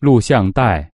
录像带。